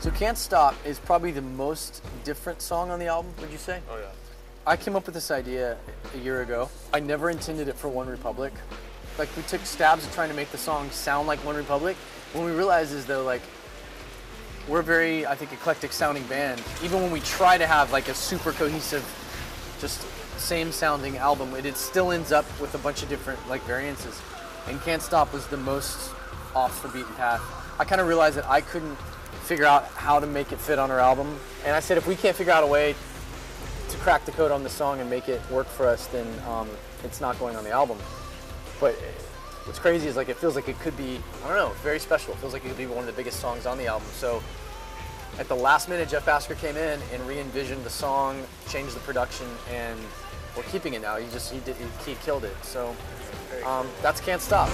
So Can't Stop is probably the most different song on the album, would you say? Oh yeah. I came up with this idea a year ago. I never intended it for OneRepublic. Like we took stabs at trying to make the song sound like OneRepublic. When we realized is though like we're a very I think eclectic sounding band. Even when we try to have like a super cohesive, just same sounding album, it, it still ends up with a bunch of different like variances. And Can't Stop was the most off the beaten path. I kind of realized that I couldn't figure out how to make it fit on our album. And I said if we can't figure out a way to crack the code on the song and make it work for us, then um, it's not going on the album. But what's crazy is like it feels like it could be I don't know very special. It feels like it could be one of the biggest songs on the album. So at the last minute, Jeff Bhasker came in and re-envisioned the song, changed the production, and we're keeping it now. He just he did he, he killed it. So um, that's can't stop.